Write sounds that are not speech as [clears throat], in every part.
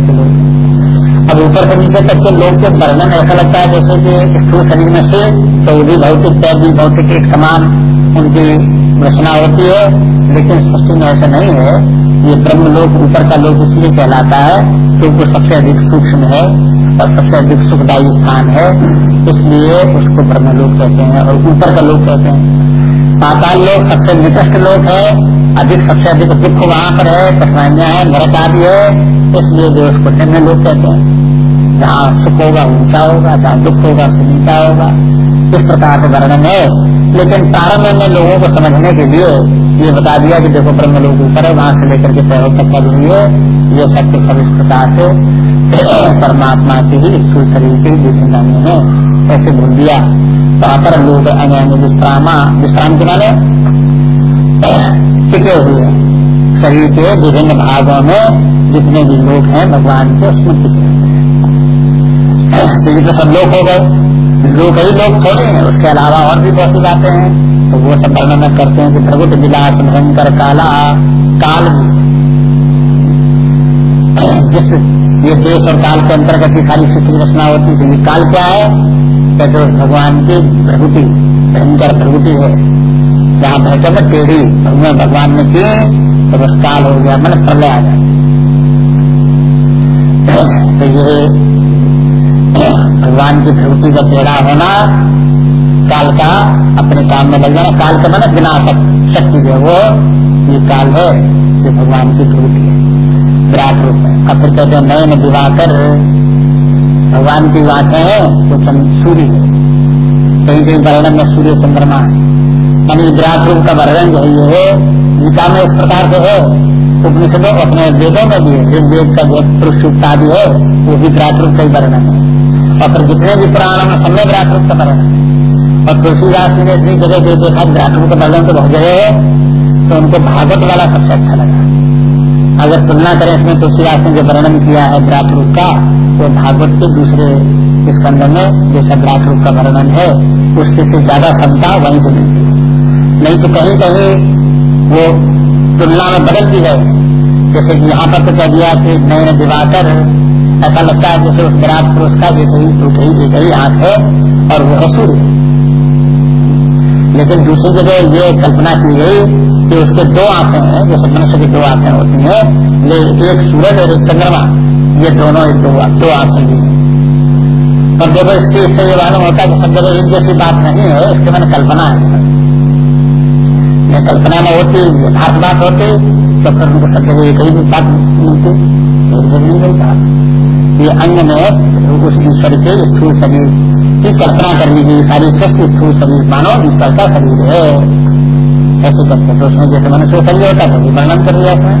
तक लोग। अब ऊपर से नीचे तक के लोग के वर्णन ऐसा लगता है जैसे कि स्थूल शरीर में से तो भी भौतिक पैर भी भौतिक एक समान उनकी रचना होती है, लेकिन सृष्टि में ऐसा नहीं है। ये ब्रह्म लोक ऊपर का लोक इसलिए कहलाता है क्योंकि सबसे अधिक सूक्ष्म है और सबसे अधिक सुखदायी स्थान है, इसलिए उसको ब्रह्म लोक कहते हैं और ऊपर का लोक कहते हैं। पाताल लोग सबसे निकष्ट लोग है। अधिक सबसे अधिक दुख वहाँ पर है, कठिनाइयाँ है, नरक आदि है, इसलिए जो उसको निम्न लोग कहते हैं। जहाँ सुख होगा ऊँचा होगा जहाँ दुख होगा उससे नीचा होगा, इस प्रकार से वर्णन है। लेकिन प्रारंभ में लोगों को समझने के लिए ये बता दिया कि देखो ब्रह्म लोग ऊपर है, वहाँ से लेकर के पैरों तक का जो है। ये सत्य सब इस प्रकार से [clears throat] परमात्मा के ही, स्थूल शरीर के ज़िंदगी में ऐसे भूल दिया। वहाँ पर लोग अन्य विश्रामा, विश्राम के माने? [clears throat] टिके हुए शरीर के विभिन्न भागों में जितने भी लोग हैं, भगवान के उसमें टिके हुए हैं। तो ये तो सब लोग हो गए लोग ही लोग थोड़े हैं, उसके अलावा और भी बहुत बातें हैं तो वो सब वर्णन करते हैं कि प्रभुत विलास, भयंकर काला, काल जिस ये देश और काल के अंतर्गत ही सारी सृष्टि रचना होती है ये काल क्या है? कहते भगवान की प्रभुति, भयंकर प्रभुति है, जहाँ भयकर टेढ़ी भगवान भगवान ने किए तो बस काल हो गया, मन प्रलय आ जाए तो ये भगवान की प्रवृत्ति का टेढ़ा होना, काल का अपने काम में लग जाना, काल का मन विनाशक शक्ति जो वो, ये काल है ये भगवान की प्रवृत्ति है। विराट रूप है। अब फिर कहते नयन दिवाकर, भगवान की बात है वो सूर्य है। कहीं कहीं वर्णन में सूर्य चंद्रमा है। यानी विराट रूप का वर्णन जो है, ये गीता में इस प्रकार से है। उपनिषदों, अपने वेदों में भी है। वेद का जो पुरुष आदि है, वो भी विराट रूप का ही वर्णन है। और फिर जितने भी पुराण में सब विराट रूप का है। और तुलसीदास ने इतनी जगह जो देखा, विराट रूप का वर्णन तो बहुत जगह है तो उनको भागवत वाला सबसे अच्छा लगा। अगर तुलना करें इसमें तुलसीदास ने जो वर्णन किया है विराट रूप का, वो भागवत के दूसरे स्कंद में, जैसा विराट रूप का वर्णन है, उससे से ज़्यादा क्षमता वहीं से मिलती है। नहीं तो कहीं कहीं वो तुलना में बदल दी गए जैसे कि यहाँ पर तो कह दिया कि नए दिवाकर ऐसा लगता है जैसे उस विराट पुरुष का एक ही एक ही एक ही आँख है और वो है। सूर्य लेकिन दूसरी जगह ये कल्पना की गई कि उसके दो आँखें हैं जैसे मनुष्य की दो आँखें होती हैं ले एक सूरज और एक चंद्रमा। ये दोनों एक दो, दो आँखें हैं। और देखो इसके इससे ये मालूम होता है कि सब जगह एक जैसी बात नहीं है इसके मैंने कल्पना है। मैं कल्पना में होती यथार्थ बात होती तो फिर उनको सब जगह एक ही बात मिलती एक जगह नहीं मिलता ये अंग में उस ईश्वर के स्थूल शरीर की कल्पना करनी की सारी सृष्टि स्थूल शरीर मानो ईश्वर का शरीर है ऐसे करते तो उसमें जैसे मनुष्य शरीर होता है तो वर्णन कर लिया था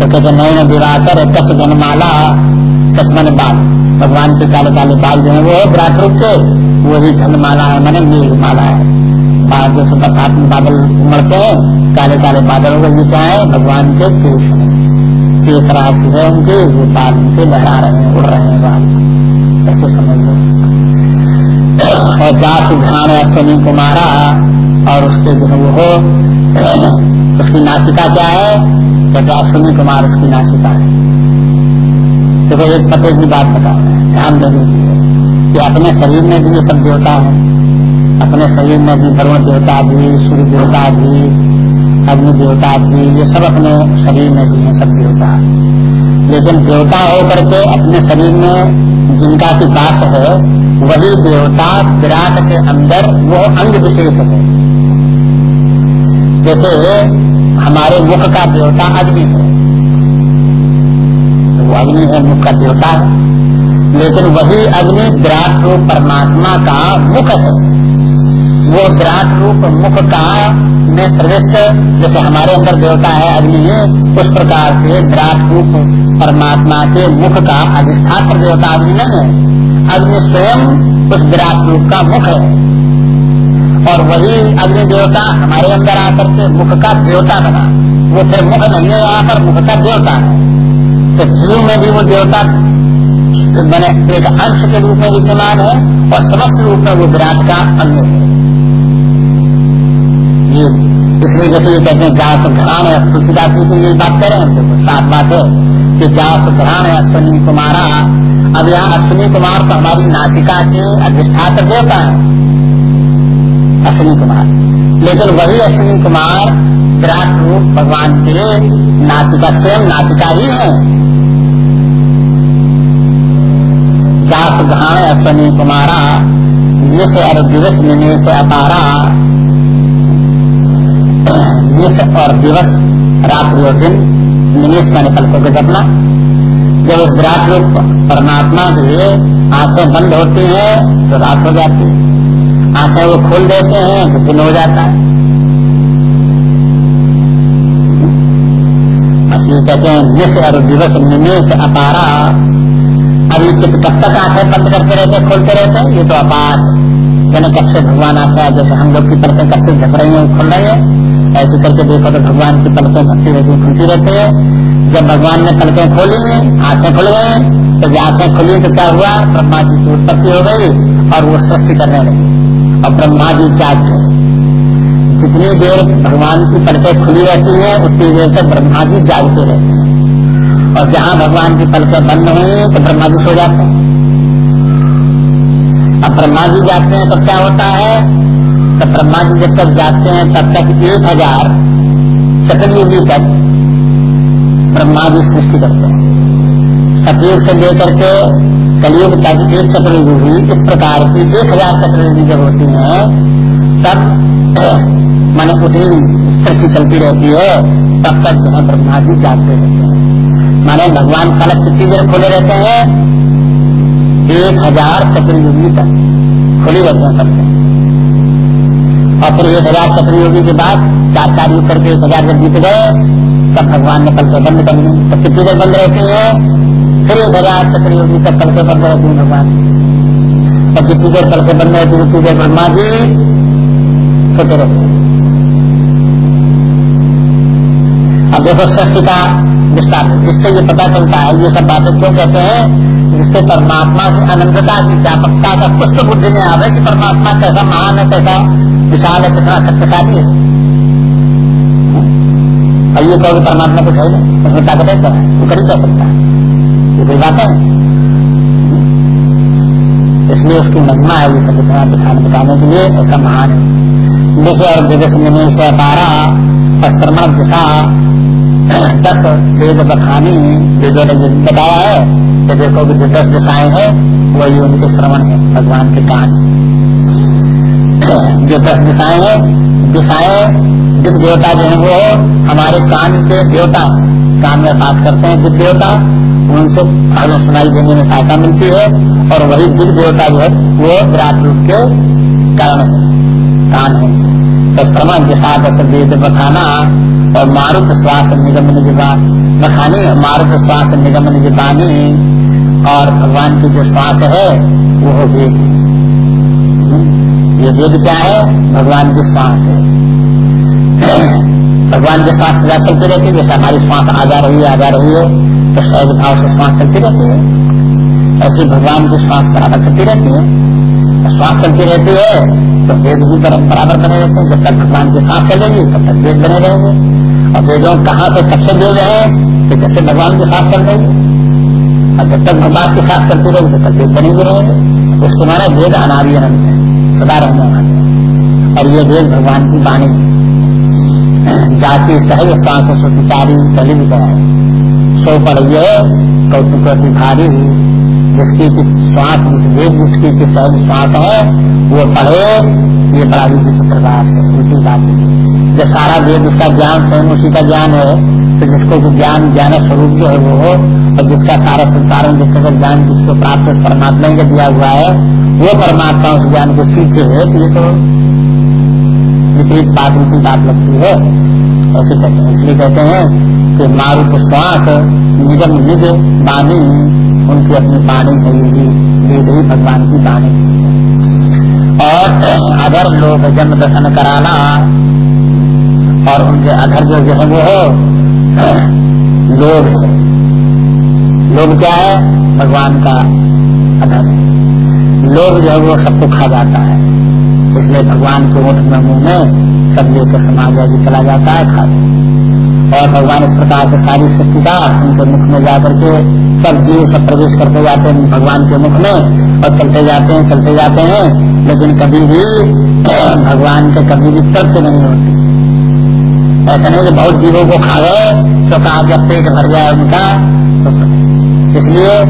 तो कहते नयन दिवाकर कस जनमाला कसमन बाल। भगवान के काले काले बाल जो है, वो विराट रूप के। वो भी धनमाला है, मैंने मेघ माला है। बाद जैसे बरसात में बादल उमड़ते हैं, काले काले बादलों हो ये क्या है? भगवान के केश है। केस राशि है, उनके वो बाल उनके लहरा रहे हैं, उड़ रहे हैं ऐसे समझ लो। और जास ध्यान अश्विनी कुमारा, और उसके जो है वो, उसकी नासिका क्या है? तो अश्विनी कुमार उसकी नासिका है। देखो, एक पते की बात बता रहे हैं ध्यान देने की कि अपने शरीर में भी ये सब देवता है। अपने शरीर में भी वरुण देवता भी सूर्य देवता भी अग्नि देवता भी ये सब अपने शरीर में भी है, सब देवता। लेकिन देवता होकर के अपने शरीर में जिनका बास है, वही देवता विराट के अंदर वो अंग विशेष है। जैसे हमारे मुख का देवता अग्नि है। तो वो अग्नि है, मुख का देवता। है लेकिन वही अग्नि विराट रूप परमात्मा का मुख है। वो विराट रूप मुख का में प्रविष्ट जैसे हमारे अंदर देवता है अग्नि उस प्रकार से विराट रूप परमात्मा के मुख का अधिष्ठात्र देवता अग्नि नहीं है। अग्नि स्वयं उस विराट रूप का मुख है। और वही अग्नि देवता हमारे अंदर आकर के मुख का देवता बना। वो फिर मुख नहीं है, यहाँ पर मुख का देवता है। तो जीव में भी वो देवता, मैंने एक अंश के रूप में विद्यमान है और समस्त रूप में वो विराट का अंग है। ये इसलिए जैसे ये कहते हैं जास घरान है, तुलसीदास जी की बात कर रहे हैं साफ़ बात है कि जास घरान है, अश्विनी कुमारा अब यहाँ अश्विनी कुमार तो हमारी नाटिका के अधिष्ठात्र देवता है। अश्विनी कुमार। लेकिन वही अश्विनी कुमार विराट रूप भगवान के नाटिका स्वयं नाटिका ही है। जास घाण अश्विनी कुमारा निश और दिवस निमेश अपारा। निश और दिवस रात्रि और दिन निमेश का निकल को गजबना जब उस विराट रूप परमात्मा के आँखें बंद होती हैं तो रात हो जाती है। आँखें वो खोल देते हैं तो दिन हो जाता है। ये कहते हैं निश और दिवस निमेश अपारा। अभी कब तक आँखें बंद करते रहते खोलते रहते ये तो अपार कब से भगवान आता है, जैसे हम लोग की पलकें कब से झप रही है, खुल रही है। ऐसे करके देखो तो भगवान की पलकें झपती रहती खुलती रहती है। जब भगवान ने पलकें खोली, आँखें खुल गई तो जब आँखें खुली तो क्या हुआ? ब्रह्मा जी की उत्पत्ति हो गई और वो सृष्टि करने लगी। और ब्रह्मा जी गए जितनी देर भगवान की पलकें खुली रहती है, उतनी देर तक ब्रह्मा जी जागते रहते हैं। और जहाँ भगवान की पलकें बंद हुई तो ब्रह्मा जी सो जाते हैं। अब ब्रह्मा जी जाते हैं तो क्या होता है? तो ब्रह्मा जी जब तक जाते हैं, तब तक एक हज़ार चतुर्युगी तक ब्रह्मा जी सृष्टि करते हैं। सतयुग से लेकर के कलयुग तक एक चतुर्युगी इस प्रकार की एक हज़ार चतुर्युगी जब होती है, तब [clears throat] माने उतनी सृष्टि चलती रहती है, तब तक जो है ब्रह्मा जी जागते रहते हैं। माने भगवान कलक कितनी देर खोले रहते हैं, एक हज़ार चतुर्युगी तक, खुली रहते हैं और फिर एक हज़ार चतुर्युगी के बाद चार चार युग करके एक हज़ार जब जीत गए, तब भगवान ने पलके बंद कर दी तो कितनी देर बंद रहती है? फिर एक हज़ार चतुर्योगी तक पलके बंद रहती है भगवान। और जितनी देर पलके बंद रहती है? उतनी देर ब्रह्मा जी सोते रहते अब देखो, सत्य का विस्तार। जिससे ये पता चलता है, ये सब बातें क्यों कहते हैं? जिससे परमात्मा की अनंतता की व्यापकता का पुष्ट बुद्धि में आवे कि परमात्मा कैसा महान है, कैसा विशाल है, कितना शक्तिशाली है और ये कहोगे परमात्मा कुछ है उसमें ताकत है क्या वो कर ही कह सकता है? ये कोई बात है इसलिए उसकी महिमा है, ये सब इतना दिखाने बताने के लिए ऐसा महान है। देखिए, और दिवस में से पारा श्रमण दिशा, दस, वेद बखानी, वेदों ने बताया है कि देखो कि जो दस दिशाएँ हैं, वही उनके श्रवण है, भगवान के कान। जो दस दिशाएँ हैं, दिशाएँ दिव्य देवता जो है वो हमारे कान के देवता, कान में बात करते हैं दिव्य देवता, उनसे हमें सुनाई देने में सहायता मिलती है और वही दिव्य देवता जो है, वो विराट रूप के कारण कान है। तो श्रमण के साथ वेद बखाना और मारुत स्वास्थ्य निगम निजबान बखानी मारुत श्वास निगम निजबानी और भगवान की जो श्वास है, वो वेद ये वेद क्या है, भगवान की श्वास है। भगवान के श्वास क्रिया चलती रहती है, जैसे हमारी श्वास आ जा रही है आ जा रही है तो सहज भाव से श्वास चलती रहती है। ऐसी भगवान की श्वास बराबर चलती रहती है। श्वास चलती रहती है तो वेद भी बराबर बने रहते हैं। जब तक भगवान की सांस चलेगी, तब तक वेद बने रहेंगे। और वेदों कहाँ से कब से वेद है तो जैसे भगवान की सांस चल रही और जब तक भगवान की सांस चलती रहेगी, तब तक वेद बनेंगे रहेंगे। उसको माना वेद अनादि अनंत है। सदा रहने वाले और ये वेद भगवान की वाणी जाति सहज सांस सुचारी चली भी गए सो ये कौतुक भारी जिसकी श्वास वेद जिसकी की सहज श्वास है, वो पढ़े ये बड़ा विचित्र बात है उनकी बात जब सारा वेद उसका ज्ञान, स्वयं उसी का ज्ञान है तो जिसको ज्ञान ज्ञान स्वरूप जो है वो हो, और जिसका सारा संसारण जिसका ज्ञान, जिसको प्राप्त परमात्मा ने दिया हुआ है, वो परमात्मा उस ज्ञान को सीखे है तो ये तो विपरीत बात उनकी बात लगती है। ऐसे कहते हैं, इसलिए कहते हैं कि मारुत श्वास निगम निज, बानी, उनकी अपनी बाणी कहेगी वेद ही भगवान की बाणी और अगर लोग जन्म दर्शन कराना और उनके अधर जो जो है वो हो, लोग लोग क्या है? भगवान का अधर लोग जो है वो सबको खा जाता है। इसलिए भगवान के ओठ में मुँह में सब लेकर समाज आगे चला जाता है, खा और भगवान इस प्रकार से सारी सृष्टिकार उनके मुख में जाकर के सब जीव सब प्रवेश करते जाते हैं, भगवान के मुख में और चलते जाते हैं, चलते जाते हैं, लेकिन कभी भी [clears throat] भगवान के कभी भी तृप्त नहीं होती। ऐसा नहीं कि बहुत जीवों को खा गए तो कहा जब पेट भर जाए उनका तो इसलिए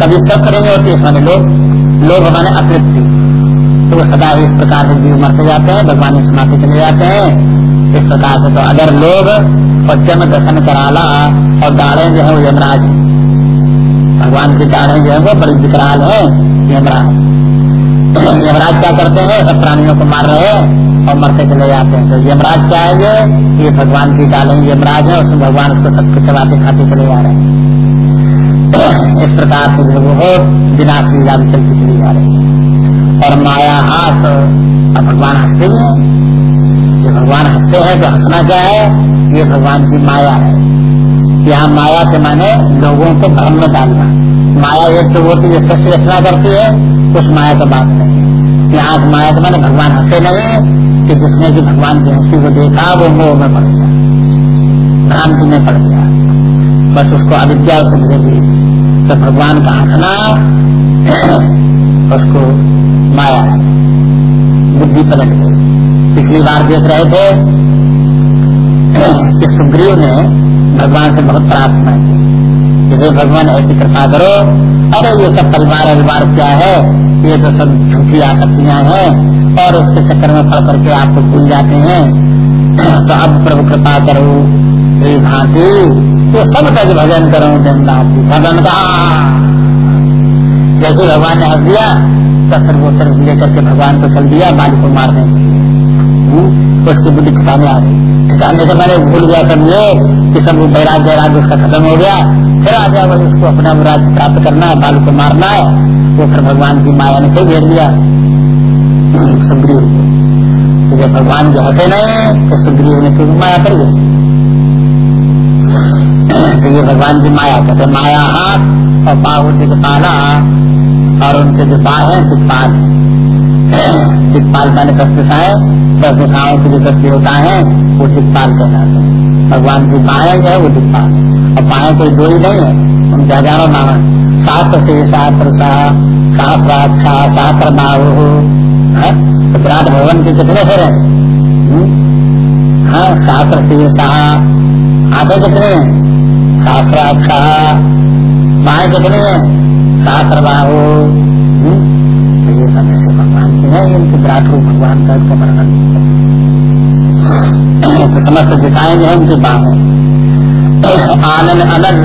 कभी तृप्त नहीं होती इसमें लोग। लोग हमारे अतृप्ति। तो वो सदा इस प्रकार से जीव मरते जाते हैं, भगवान समाप्ति चले जाते हैं। इस प्रकार से तो अगर लोग पच्चम दर्शन कराला और दाड़े जो है वो यमराज भगवान की दाड़े जो है वो बड़ी विकराल है, यमराज। [coughs] यमराज क्या करते हैं? सब प्राणियों को मार रहे हैं और मरते चले जाते हैं। तो यमराज क्या है ये? ये भगवान की डालें यमराज है, उसमें भगवान उसको सब कुछ चलाते खाते चले जा रहे हैं। [coughs] इस प्रकार से जो वो विनाश लीला भी चलती चली जा रही है। और माया हास अब भगवान हँसते ही। हैं जो भगवान हँसते हैं तो हंसना क्या है? ये भगवान की माया है। यहाँ माया के माने लोगों को भ्रम में डालना। माया एक तो होती है सृष्टि रचना करती है, उस माया का बात नहीं यहाँ माया के माने भगवान हंसे नहीं, कि जिसने की भगवान की हँसी को देखा, वो मोह में पड़ गया। भ्रांति में पड़ गया। बस उसको अविद्या से दी तो भगवान का हंसना, [clears throat] उसको माया। बुद्धि पलट गई। पिछली बार देख रहे थे कि सुग्रीव ने भगवान से बहुत प्रार्थना की कि भगवान, ऐसी कृपा करो। अरे, ये सब परिवार अभिवार क्या है? ये तो सब झूठी आसक्तियाँ हैं और उसके चक्कर में पड़ करके आपको भूल जाते हैं। तो अब प्रभु कृपा करो, हे भांति। तो सब तक भजन करो दिन भजन का जैसे भगवान ने हंस दिया तो फिर लेकर के भगवान को चल दिया बाल को मारने हम्म, उसकी बुद्धि ठिकाने आ गई। ठिकाने से मैंने भूल गया सब ये कि सब बैराग बैराग उसका खत्म हो गया। फिर आ गया बस उसको अपना राज्य प्राप्त करना है बाल को मारना है वो फिर भगवान की माया ने फिर घेर लिया। सुग्रीव। को तो जब भगवान जो हंसे नहीं तो सुग्रीव ने फिर माया कर ली तो ये भगवान की माया कहते माया हाथ और बाहु दिखपाला और उनके जो बाह है दिखपाल दिखपाल मैंने दस दिशाएँ दस दिशाओं के जो दस देवता है, वो दिखपाल कहलाते हैं। भगवान की बाहें जो है, वो दिखपाल और बाहें कोई दो ही नहीं है, उनके हज़ारों नाम है। शास्त्र से शास्त्र सा शास्त्र बाहु है तो विराट भवन के कितने फिर है? हम्म? हाँ शास्त्र से सहा आते कितने शास्त्र अच्छा बाएँ कितने शास्त्र बाहु हम्म? तो ये सब ऐसे भगवान के हैं, इनके विराट रूप भगवान का इसका वर्णन। तो समस्त दिशाएँ जो है, उनके बाह आनंद अनंत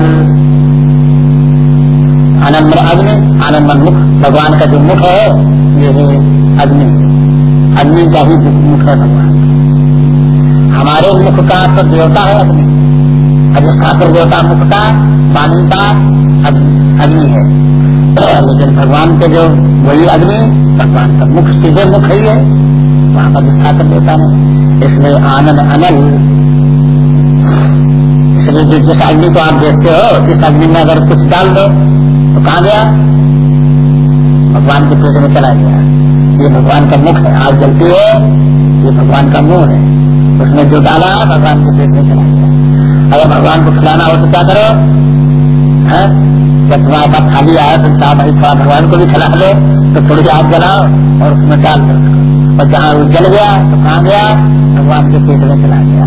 आनंद अग्नि आनंद मुख। भगवान का जो मुख है, ये है अग्नि। अग्नि का ही मुख है भगवान हमारे मुख का तो देवता है अग्नि। अधिष्ठात्र देवता मुख का, वाणी का अग्नि है। लेकिन भगवान के जो वही अग्नि भगवान का मुख सीधे मुख ही है। वहाँ पर अधिष्ठात्र देवता नहीं इसलिए आनंद अनल। इसलिए जिस अग्नि को आप देखते हो, इस अग्नि में अगर कुछ डाल दो तो कहा गया? भगवान के पेट में चला गया। ये भगवान का मुख है, आग जलती है। ये भगवान का मुँह है। उसमें जो डाला, भगवान के पेट में चला गया। अगर भगवान को खिलाना हो तो क्या करो? है? जब तुम्हारे पास खाली आया तो चाह भाई थोड़ा भगवान को भी खिला दो तो थोड़ी आग जलाओ और उसमें डाल दो उसको। और जहाँ जल गया तो कहा गया? भगवान के पेट में चला गया।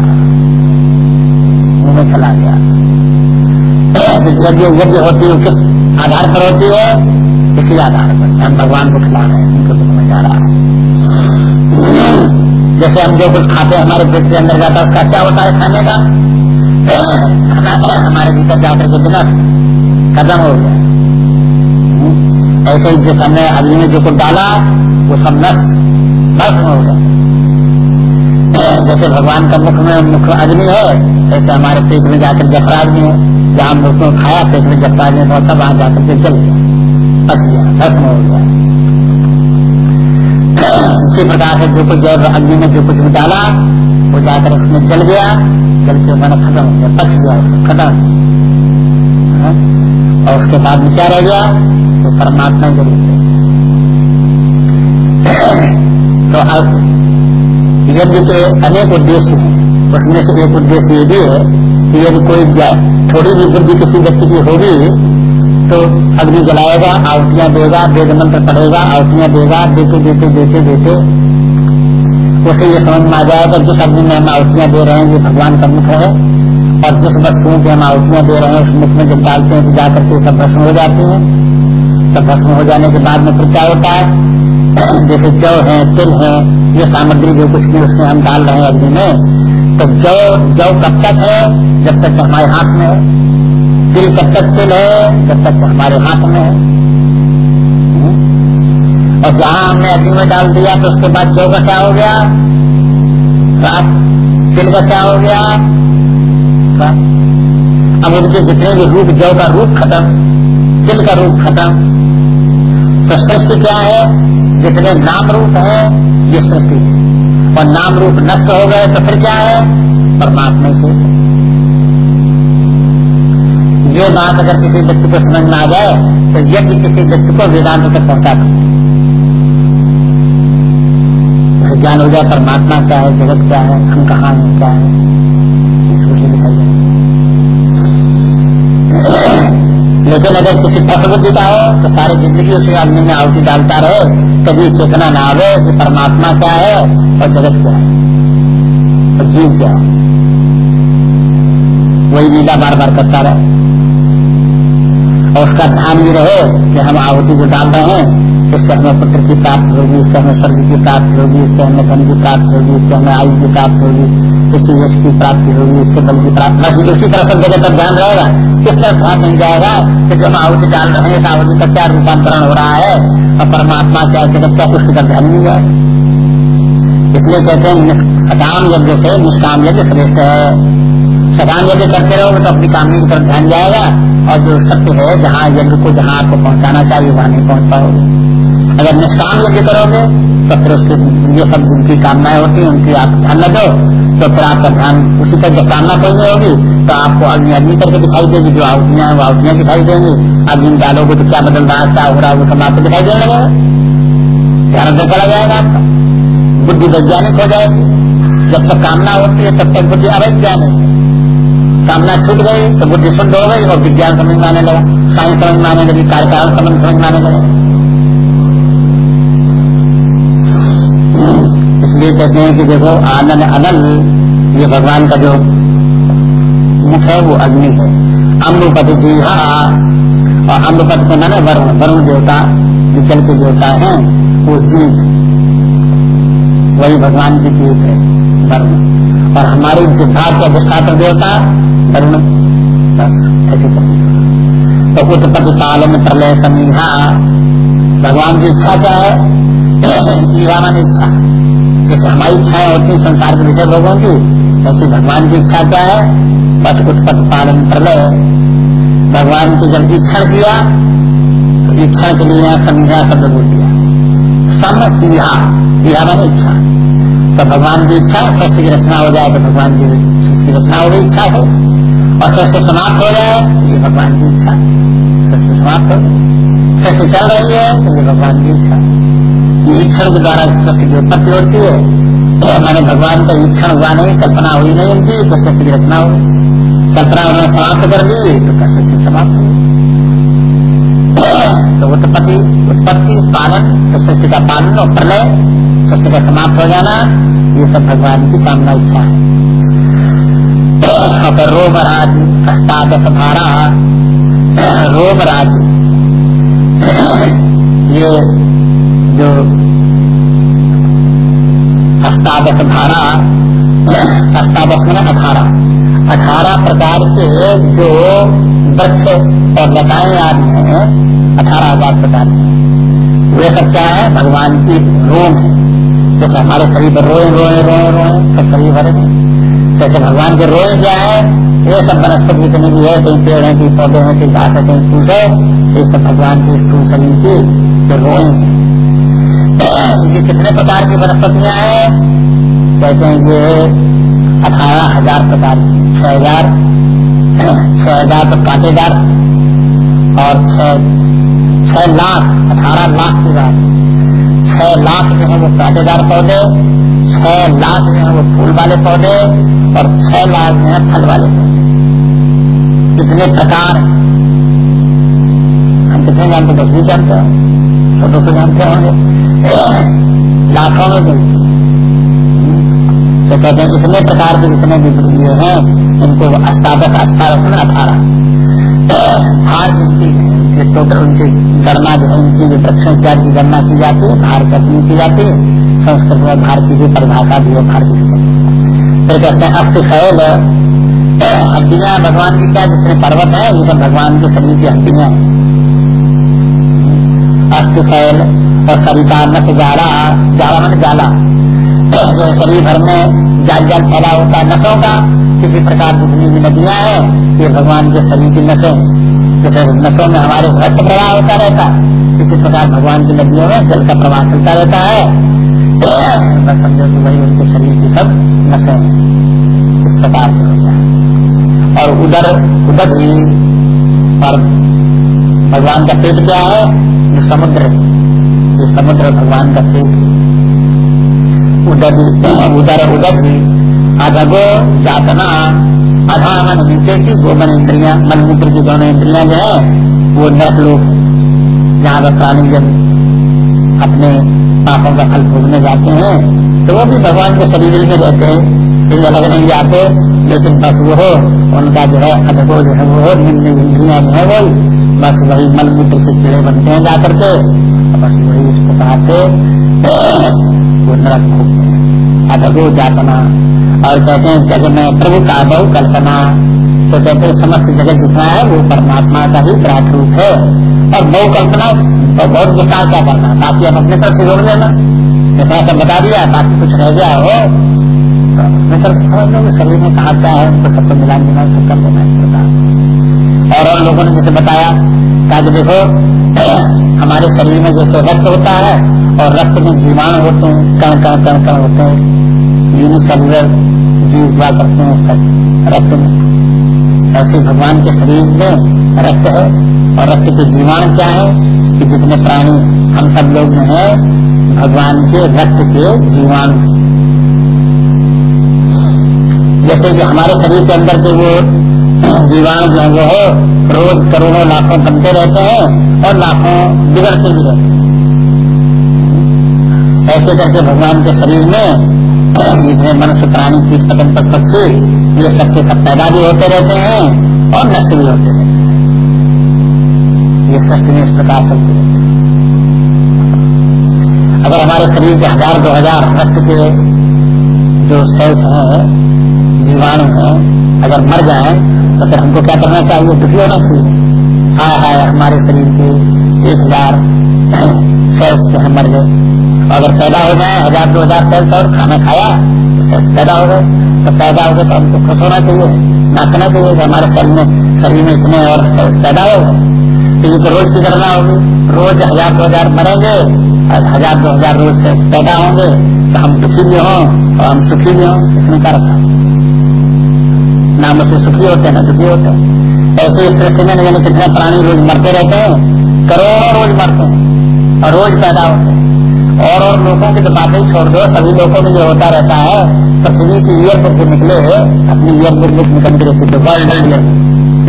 मुँह में चला गया। यज्ञ यज्ञ होती है, किस आधार पर होती है? इसी आधार पर। हम भगवान को खिला रहे हैं, उनको जा रहा है। जैसे हम जो कुछ खाते हैं, हमारे पेट के अंदर जाता है, उसका क्या होता है खाने का? हमारे भीतर जाकर के बिना खत्म हो गया। ऐसे ही जिस हमने अग्नि में जो कुछ डाला, वो सब नष्ट भस्म हो गया। जैसे भगवान का मुख में मुख अग्नि है, ऐसे हमारे पेट में जाकर जफराज में जहाँ मुख खाया, पेट में जफराज में पहुँचा वहाँ जाकर के जल गया। बच गया भस्म हो गया। इसी प्रकार से जो कुछ जैव अग्नि में जो कुछ भी डाला, वो जाकर उसमें जल गया, जल के मैंने खत्म हो गया पच गया खत्म। हाँ? और उसके बाद में क्या रह गया? तो परमात्मा के रूप तो अब यज्ञ के अनेक उद्देश्य हैं। उसमें से एक उद्देश्य ये भी है कि यदि कोई थोड़ी भी बुद्धि किसी व्यक्ति की होगी तो अग्नि जलाएगा, आहुतियाँ देगा, वेद मंत्र पढ़ेगा, आहुतियाँ देगा, देते देते देते देते। उसे ये समझ में आ जाएगा जिस अग्नि में हम आहुतियाँ दे रहे हैं, ये भगवान का मुख है। और जिस वस्तुओं की हम आहुतियाँ दे रहे हैं, उस मुख में जब डालते हैं तो जाकर के सब भस्म हो जाती है। तब भस्म हो जाने के बाद में फिर क्या होता है? [clears throat] जैसे जौ है, तिल है, ये सामग्री जो कुछ भी उसमें हम डाल रहे हैं अग्नि में तो जौ जौ कब तक है? जब तक हमारे हाथ में है। तिल कब तक तिल है? जब तक हमारे हाथ में है। और जहाँ हमने अग्नि में डाल दिया तो उसके बाद जौ का क्या हो गया? तिल का क्या हो गया? अब उनके जितने भी रूप जौ का रूप खत्म, तिल का रूप खत्म। तो सृष्टि क्या है? जितने नाम रूप है, ये सृष्टि है। और नाम रूप नष्ट हो गए तो फिर क्या है? परमात्मा से ये बात अगर किसी व्यक्ति को समझ में आ जाए तो यज्ञ किसी व्यक्ति को वेदांत तक पहुँचा सकते ज्ञान हो जाए, परमात्मा क्या है? जगत क्या है? हम कहा क्या है इसको दिखाई लेकिन अगर किसी बुद्धि का हो तो सारी ज़िंदगी उसे आदमी में आहुति डालता रहे। कभी चेतना ना आवे कि परमात्मा क्या है और जगत क्या है और जीव क्या है। वही लीला बार बार करता रहे। और उसका ध्यान भी रहे कि हम आहुति को डाल रहे हैं इससे हमें पुत्र की प्राप्त होगी इससे हमें स्वर्ग की प्राप्ति होगी इससे हमें धन की प्राप्ति होगी इससे हमें आयु की प्राप्त होगी। इससे यश की प्राप्ति होगी इससे बल की प्राप्ति। बस उसी तरह सब जगह पर ध्यान रहेगा। किस तरह ध्यान नहीं जाएगा, कि जब आहुति डाल रहे हैं, आहुति का क्या रूपांतरण हो रहा है, और परमात्मा क्या जगत क्या कुछ का ध्यान नहीं जाए इसलिए कहते हैं सकाम यज्ञ से निष्काम यज्ञ श्रेष्ठ है। सकाम यज्ञ करते रहोगे तो अपनी कामनी की तरफ़ ध्यान जाएगा, और जो सत्य है, जहाँ यज्ञ को जहाँ आपको पहुँचाना चाहिए, वहाँ नहीं पहुँच पाओगे। अगर निष्काम यज्ञ करोगे तो फिर उसके ये सब जिनकी कामनाएँ होती है, उनकी आप ध्यान न दो तो फिर आपका ध्यान उसी तरह जब कामना करनी होगी तो आपको अग्नि अग्नि करके दिखाई देगी, जो आहुतियाँ वो आहुतियाँ दिखाई देंगी। अग्नि डालोगे तो क्या बदल रहा है, क्या हो रहा है, वो सब आपको दिखाई देने लगेगा। ध्यान अंदर चला जाएगा आपका। बुद्धि वैज्ञानिक हो जाएगी। जब तक कामना होती है, तब तक बुद्धि अवैज्ञानिक कामना छूट गई तो बुद्धि शुद्ध हो गई, और विज्ञान समझ में आने लगा। साइंस समझ में आने लगी, कार्यकाल समझ समझ में आने लगा। इसलिए कहते हैं कि देखो, आनंद अनल, ये भगवान का जो मुख है, वो अग्नि है। अम्बपति जी और अम्बपति को मैंने वरुण वरुण देवता जल के देवता है, वो जीव। वही भगवान की जीत है, वरुण। और हमारी जिद्धा के अधिष्ठात्र देवता करुण बस, ऐसे तो उत्पत्ति पालन प्रलय समीहा भगवान की इच्छा क्या है? [clears throat] ईराना इच्छा। जैसे हमारी इच्छाएँ होती संसार के विषय लोगों की वैसे भगवान की इच्छा क्या है? बस उत्पत्ति पालन प्रलय भगवान की जब इच्छा किया तो इच्छा के लिए यहाँ समीहा शब्द बोल दिया। सम मैंने इच्छा। तो भगवान की इच्छा सत्य की रचना हो जाए तो भगवान की की रचना हो गई, इच्छा हो। और सत्य समाप्त हो जाए तो ये भगवान की इच्छा। सत्य समाप्त हो सत्य चल रही है तो ये भगवान की इच्छा। ईक्षण के द्वारा सत्य की उत्पत्ति होती है। तो भगवान का ईक्षण हुआ नहीं, कल्पना हुई नहीं उनकी तो सत्य की रचना हुई। कल्पना उन्होंने समाप्त कर दी तो सत्य समाप्त हुई। तो उत्पत्ति उत्पत्ति, पालन तो सत्य का पालन और प्रलय सत्य का समाप्त हो जाना, ये सब भगवान की कामना इच्छा है। रोमराज, अष्टादश भारा रोमराज, ये जो अष्टादश धारा, अष्टादश में अठारह। अठारह प्रकार के जो वृक्ष और लताएँ आदि हैं, अठारह हज़ार प्रकार के। वे सब क्या है? भगवान की रोम है। जैसे हमारे शरीर पर रोए रोए रोए रोए सब शरीर भरे। जैसे भगवान के रोए क्या है? ये सब वनस्पति जितने भी है, कहीं पेड़ है, कहीं पौधे हैं, कहीं घास है, कहीं फूल है। ये सब भगवान की स्थूल शरीर की जो रोए ये कितने प्रकार की वनस्पतियाँ हैं? कहते हैं ये अठारह हज़ार प्रकार की। छह हज़ार [clears throat] छह हज़ार तो कांटेदार और छह लाख, अठारह लाख की बात। छह लाख जो है वो कांटेदार पौधे, छह लाख जो है वो फूल वाले पौधे और छह लाख जो है फल वाले पौधे। कितने प्रकार? हम कितने जानते दस भी जानते हैं। छोटों से जानते होंगे। लाखों में भी। तो कहते हैं, इतने प्रकार के जितने भी ये हैं इनको अष्टादश अष्टादश में अठारह। भार है टोटल उनकी गणना जो है, उनकी जो वृक्षों इत्यादि की गणना की जाती है, भार कथनी की जाती है, संस्कृत में भारतीय की परिभाषा भी है भारतीय फिर कहते हैं अस्त शैल। हड्डियाँ भगवान की क्या जितने पर्वत है, ये भगवान के शरीर की हड्डियाँ अस्त शैल। और सरिता नथ जाला जाला मन जाला जो शरीर भर में जाल जाल फैला होता है नशों का। किसी प्रकार जितनी भी नदियाँ हैं, ये भगवान के शरीर की नशें जैसे नशों में हमारे रक्त प्रवाह होता रहता इसी प्रकार भगवान की नदियों में जल का प्रवाह चलता रहता है। बस समझो कि वही उनके शरीर की सब नशे इस प्रकार से होता है। और उधर उधर भी, और भगवान का पेट क्या है? समुद्र समुद्र भगवान का पेट। उधर उधर उधर भी अधगो जातना अधा मन नीचे की वो मन इंद्रिया मन की दोनों इंद्रिया जो है, वो नरक लोग जहाँ पर प्राणी जब अपने पापों का फल भोगने जाते हैं तो वो भी भगवान के शरीर में रहते हैं। फिर अलग नहीं जाते, लेकिन बस वो उनका जो है अधगो जो है वो निम्न इंद्रिया जो है वो, बस वही मन मूत्र के कीड़े बनते हैं जाकर के। बस वही इस प्रकार से वो नरक भोगते हैं अधगो जातना और कहते हैं जग में प्रभु का बहु कल्पना तो कहते हैं समस्त जगत जितना है वो परमात्मा का ही विराट रूप है और बहु कल्पना तो बहुत विस्तार क्या करना बाकी आप अपने तरफ़ से जोड़ लेना इतना सब बता दिया बाकी कुछ रह गया हो तो अपने तरफ़ समझ लो शरीर में कहा क्या है उनको सबको मिला मिला सब कर देना इस प्रकार और और लोगों ने जैसे बताया, कहा कि देखो, [clears throat] हमारे शरीर में जैसे रक्त होता है और रक्त में जीवाणु होते हैं, कण कण कण कण होते हैं यूनिसेलुलर जीव हुआ करते हैं रक्त में। ऐसे भगवान के शरीर में रक्त है और रक्त के जीवाणु क्या है? कि जितने प्राणी हम सब लोग में है, भगवान के रक्त के जीवाणु। जैसे कि हमारे शरीर के अंदर के वो जीवाणु जो है वो हो रोज करोड़ों लाखों बनते रहते हैं और लाखों बिगड़ते भी रहते हैं। ऐसे करके भगवान के शरीर में, जितने मनुष्य प्राणी, कीट पतंग तक पक्षी, ये सबके सब पैदा भी होते रहते हैं और नष्ट भी होते रहते हैं। ये सृष्टि में इस प्रकार चलती अगर हमारे शरीर के हज़ार, दो हज़ार रक्त के जो सेल्स हैं, जीवाणु हैं, अगर मर जाए तो फिर हमको क्या करना चाहिए? दुखी होना चाहिए हाय हाय, हमारे शरीर के एक हज़ार सेल्स जो है मर गए। अगर पैदा हो जाए हज़ार दो हज़ार सेल्स और खाना खाया तो सेल्स पैदा हो गए। तो पैदा हो गए तो हमको खुश होना चाहिए, नाचना चाहिए कि हमारे शरीर में शरीर में इतने और सेल्स पैदा हो गए। तो ये तो रोज की गणना होगी। रोज हज़ार दो हज़ार मरेंगे, और हज़ार दो हज़ार रोज से पैदा होंगे। तो हम दुखी भी हों और हम सुखी भी हों, इसमें क्या रखा? नाम से सुखी होते, ना दुखी होते। हैं ऐसे इस सृष्टि में जाने कितने प्राणी रोज मरते रहते हैं, करोड़ों रोज मरते हैं और रोज पैदा होते हैं। और और लोगों की तो बातें छोड़ दो, सभी लोगों में जो होता रहता है, पृथ्वी की ईयर बुक निकले, अपनी ईयर बुक निकल के रहती है world year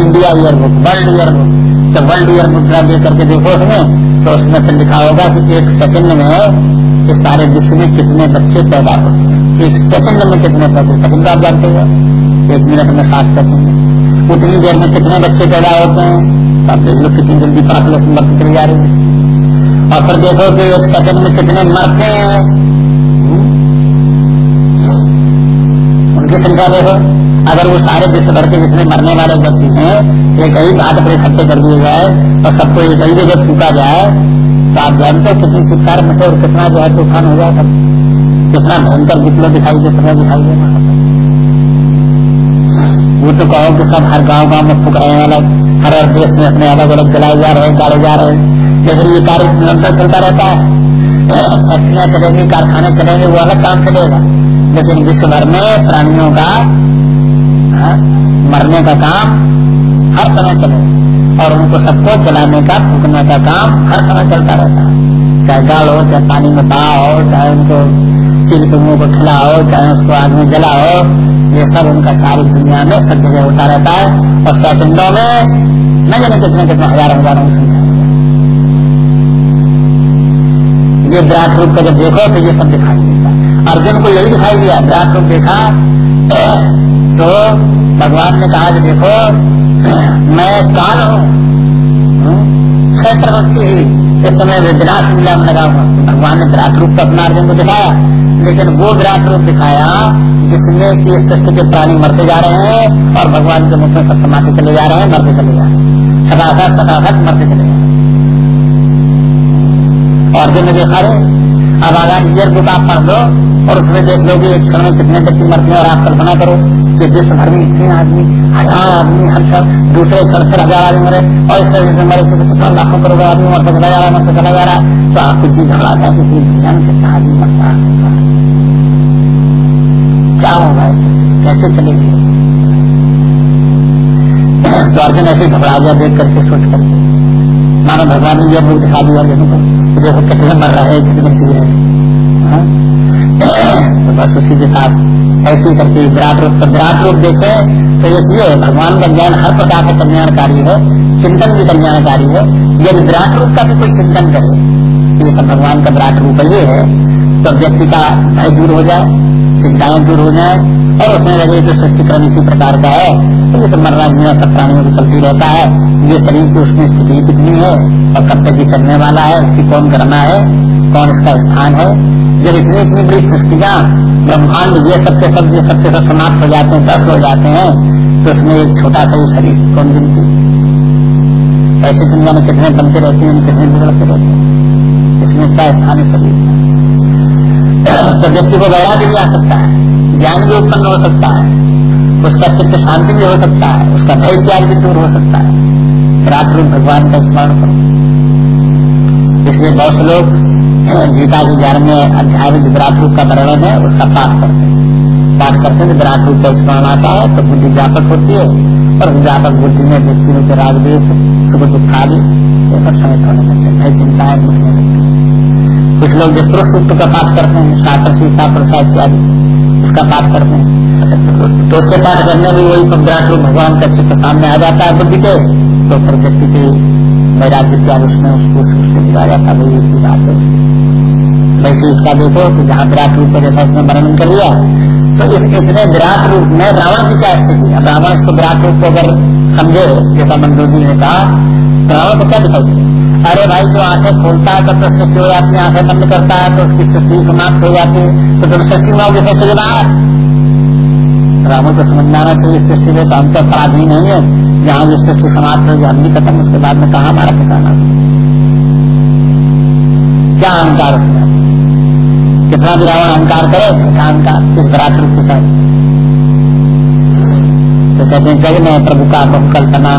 India year book world year book. जब वर्ल्ड ईयर बुक दे करके देखो उसमें तो उसमें फिर लिखा होगा कि एक सेकंड में इस सारे विश्व में कितने बच्चे पैदा होते हैं। एक सेकंड में कितने पैसे सेकंड आप जानते हो? एक मिनट में सात सेकंड उतनी देर में कितने बच्चे पैदा होते हैं? तो आप देख लो कितनी जल्दी पॉपुलेशन बढ़ती चली जा रही है। और फिर देखो कि एक सेकंड में कितने मरते हैं। उनकी संख्या देखो। अगर वो सारे विश्व भर के जितने मरने वाले व्यक्ति हैं एक ही घाट पर इकट्ठे कर दिए जाए और सबको एक ही जगह फूका जाए तो आप जानते हो कितनी चित्कार मचे और कितना जो है तूफ़ान हो जाए कितना भयंकर विप्लव दिखाई दे समय दिखाई दे। वो तो कहो कि सब हर गाँव गाँव में फूक रहे हैं अलग हर हर देश में अपने अलग अलग जलाए जा रहे हैं गाड़े जा रहे हैं। लेकिन ये कार्य निरंतर चलता रहता है फैक्ट्रियाँ चलेंगी कारखाने चलेंगे वो अलग काम चलेगा। लेकिन विश्व भर में प्राणियों का हाँ, मरने का काम हर समय चलेगा। और उनको सबको चलाने का फूकने का काम हर समय चलता रहता है। चाहे गाड़ हो चाहे पानी में बहा हो चाहे उनको चील को खिलाओ चाहे उसको आग में जलाओ ये सब उनका सारी दुनिया में सब जगह होता रहता है और सेकंडों में न जाने कितने कितने हज़ारों हज़ारों में संख्या ये विराट रूप का जब देखो तो ये सब दिखाई देता। अर्जुन को यही दिखाई दिया विराट रूप देखा तो भगवान ने कहा कि देखो, मैं काल हूँ। क्षेत्र भक्ति ही। इस समय विराट लीला में लगा हुआ भगवान ने विराट रूप को अपना अर्जुन को दिखाया। लेकिन वो विराट रूप दिखाया जिसमें कि सृष्टि के प्राणी मरते जा रहे हैं और भगवान के मुख में सब समाते चले जा रहे हैं, मरते चले जा रहे हैं। सदासत सदासत, मरते चले जा रहे और ने देखा रहे अब आगा निजर बुक आप पढ़ दो और उसमें देख लो कि एक क्षण में कितने व्यक्ति मरते हैं और आप कल्पना करो कि विश्व भर में इतने आदमी हज़ार आदमी हर सब दूसरे क्षण से हज़ार आदमी मरे और इस तरह से मरे तो कितना लाखों करोड़ आदमी मरते चला जा रहा है मरते चला जा रहा है। तो आपको जी घबराता है कि में कितना आदमी मरता क्या होगा? कैसे चलेगी? तो अर्जुन ऐसे घबरा गया देख करके सोच करके मानो भगवान ने यह रूप दिखा दिया अर्जुन को देखो कितने मर रहे हैं कितने जी रहे हैं? तो बस उसी के साथ ऐसी करके विराट रूप विराट रूप देखे तो ये भगवान का ज्ञान हर प्रकार का कल्याणकारी है, चिंतन भी कल्याणकारी है, यदि विराट रूप का भी कोई चिंतन करे ये सब भगवान का विराट रूप ये है तो व्यक्ति का भय दूर हो जाए। चिंताएँ दूर हो जाए और उसमें लगे जो सृष्टि क्रम इसी प्रकार का है तो तो मरना जीना सब प्राणियों को चलती रहता है। ये शरीर की उसमें स्थिति कितनी है, और कब तक ये चलने वाला है, उसकी कौन करना है, कौन इसका स्थान है? जब इतनी इतनी बड़ी सृष्टिया, ब्रह्मांड, ये सबके सब ये सबके सब समाप्त हो जाते हैं दस हो जाते हैं तो उसमें एक छोटा सा शरीर कौन गिनती? ऐसे दुनिया में कितने बनते रहते हैं, कितने बिगड़ते रहते हैं। इसमें क्या स्थान है शरीर? तो व्यक्ति को वैराग्य भी आ सकता है, ज्ञान भी उत्पन्न हो सकता है, उसका चित्त शांति भी हो सकता है, उसका भय त्याग भी दूर हो सकता है। रात रूप भगवान का स्मरण करो। इसलिए बहुत से लोग गीता के ग्यारहवें अध्याय में विराट रूप का वर्णन है, उसका पाठ करते हैं। पाठ करते हैं विराट रूप का स्मरण आता है तो बुद्धि व्यापक होती है, और व्यापक बुद्धि में व्यक्ति के राजदेश सुख दुखादि, ये सब समय होने लगते हैं। भय चिंताएँ उठने लगती है। लोग जो पुरुष रूप का पाठ करते हैं, शास्त्र, सीता, प्रसाद इत्यादि, उसका पाठ करते हैं। तो उसके पाठ करने में वही विराट रूप भगवान का चित्र सामने आ जाता है बुद्धि के तो फिर व्यक्ति के वैराग्य त्याग उसमें उसको उससे दिया जाता है, वही उसकी बात है। वैसे इसका देखो कि जहाँ विराट रूप का जैसा उसने वर्णन कर लिया तो इस इतने विराट रूप में रावण की क्या स्थिति अब रावण इसको विराट रूप को अगर समझे, जैसा मंदोजी ने कहा तो क्या दिखाई अरे भाई, जो आँखें खोलता है तब तो सृष्टि हो? जाती है आँखें बंद करता है तो उसकी सृष्टि समाप्त हो जाती है। तो तुम सृष्टि में होगी सृष्टि बाहर रावण को समझ आना चाहिए सृष्टि में तो हम तो अपराधी नहीं है। जहाँ भी सृष्टि समाप्त हो हम भी खत्म, उसके बाद में कहा हमारा ठिकाना? क्या अहंकार कितना भी रावण अहंकार करे अहंकार? किस रूप के साथ? तो कहते हैं, जग में प्रभु का कल्पना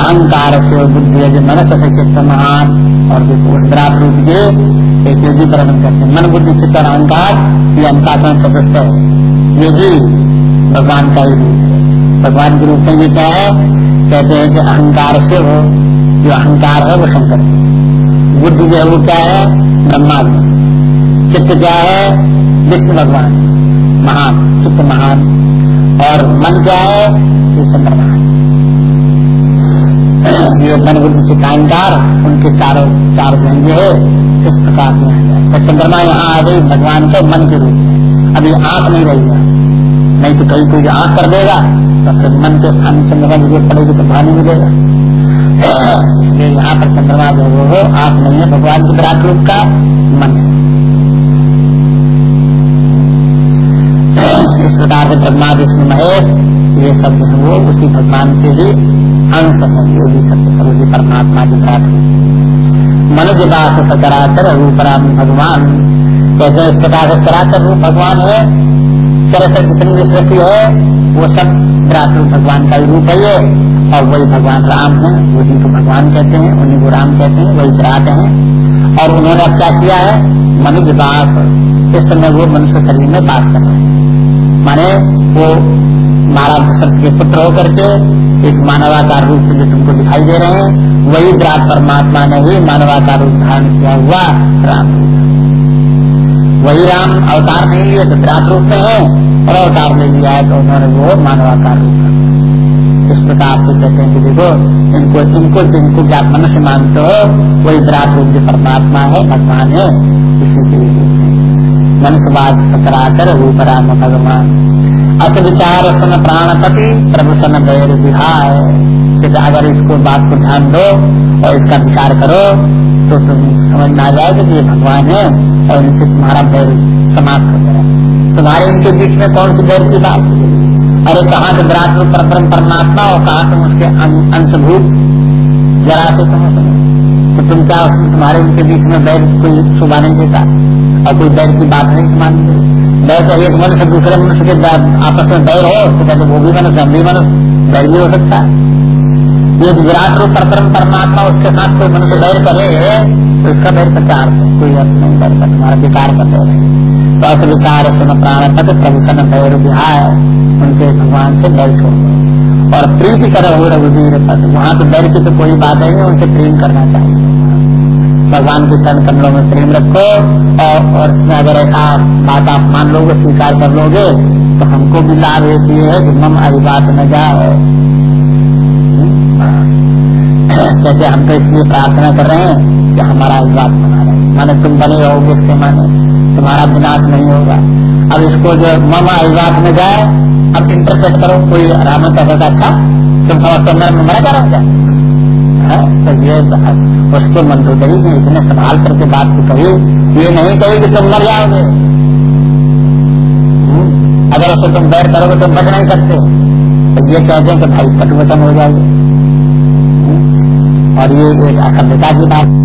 अहंकार से बुद्धि जो मन से चित्त महान और विराट रूप के, एक योगी वर्णन करते मन, बुद्धि, चित्त अहंकार, ये अहंकार सदस्य है। ये भी भगवान का ही रूप है। भगवान के रूप में ये क्या है? कहते हैं कि अहंकार से हो जो अहंकार है वो शंकर बुद्धि जो है वो क्या है? ब्रह्मा चित्त क्या है? विष्णु भगवान महान, चित्त महान। और मन क्या है? ये चंद्रमा ये मन बुद्धि चित्तांकार उनके चारों चार व्यंग्य है, इस प्रकार जाए तो चंद्रमा यहाँ आ गई, भगवान के मन के रूप में। अभी आँख नहीं रही है। नहीं तो कहीं कोई आँख कर देगा तो फिर मन के स्थान चंद्रमा ज़रूरत पड़ेगी तो भानी मिलेगा इसलिए यहाँ पर चंद्रमा जो वो आँख नहीं है, भगवान के विराट रूप का मन है। प्रकार से ब्रह्मा विष्णु महेश, ये सब जो है, वो उसी भगवान के ही अंश है ये भी सत्य स्वरूपी परमात्मा की प्राप्त मनुज दास सचराचर रूप राम भगवान कहते इस प्रकार से चराचर रूप भगवान है चरचर जितनी भी सृष्टि है वो सब रूप भगवान का रूप है ये और वही भगवान राम है वही को भगवान कहते हैं उन्हीं को राम कहते हैं वही विराट है और उन्होंने अब क्या किया है मनुज दास इस समय वो मनुष्य शरीर में बात कर रहे हैं माने वो महाराज दशरथ के पुत्र होकर के एक मानवाकार रूप जो तुमको दिखाई दे रहे हैं, वही विराट परमात्मा ने ही मानवाकार रूप धारण किया हुआ राम वही राम अवतार नहीं लिए तो विराट रूप में है, और अवतार ले लिया है तो उन्होंने वो मानवाकार रूप इस प्रकार से कहते हैं कि देखो इनको इनको जिनको क्या मनुष्य मानते हो, वही विराट रूप जो परमात्मा है, भगवान है, इसी के लिए मनुष्यवाद सकरा कर रूप राम भगवान। अत विचार सन प्राणपति प्रभु सन बैर विहाय अगर इसको बात को ध्यान दो और इसका विचार करो तो तुम समझ में आ जाएगा कि ये भगवान है और इनसे तुम्हारा बैर समाप्त हो जाए तुम्हारे इनके बीच में कौन सी बैर की बात? अरे कहाँ से विराट रूप परम परमात्मा और कहा तुम उसके अंशभूत? जरा से तुम तो तुम क्या तुम्हारे उनके बीच में बैर कोई सुबह नहीं देता? और कोई बैर की बात नहीं मानते? बैर का एक मनुष्य दूसरे मनुष्य के आपस में बैर हो तो कहते वो भी मनुष्य, हम भी मनुष्य बैर भी हो सकता है। ये विराट रूप परम परमात्मा उसके साथ कोई मनुष्य बैर करे तो इसका बैर का है? कोई अर्थ नहीं बैर का तुम्हारा विकार करते रहे तो अस विकार सुन प्राण पद प्रभु सन बैर विहार उनके भगवान से बैर छोड़ और प्रीति कर रघुवीर पद, वहाँ तो बैर की तो कोई बात नहीं है, उनसे प्रेम करना चाहिए। भगवान के चरण कमलों में प्रेम रखो और, और अगर ऐसा बात आप मान लोगे स्वीकार कर लोगे तो हमको भी लाभ ये है कि मम अभी बात न जाए जैसे हम तो इसलिए प्रार्थना कर रहे हैं कि हमारा अभिवाद बना रहे। माने तुम बने रहोगे इसके माने तुम्हारा विनाश नहीं होगा। अब इसको जो मम अभिवाद में जाए अब इंटरप्रेट करो कोई राम का अच्छा तुम समझते मैं मना करो क्या तो ये उसके मंदोदरी ने इतने संभाल करके बात को कही ये नहीं कही कि तुम मर जाओगे। हम्म, अगर उसको तुम बैर करोगे तो बच नहीं सकते। तो ये कहते हैं कि भाई पटवचन हो जाएगी। हम्म, और ये एक असभ्यता की बात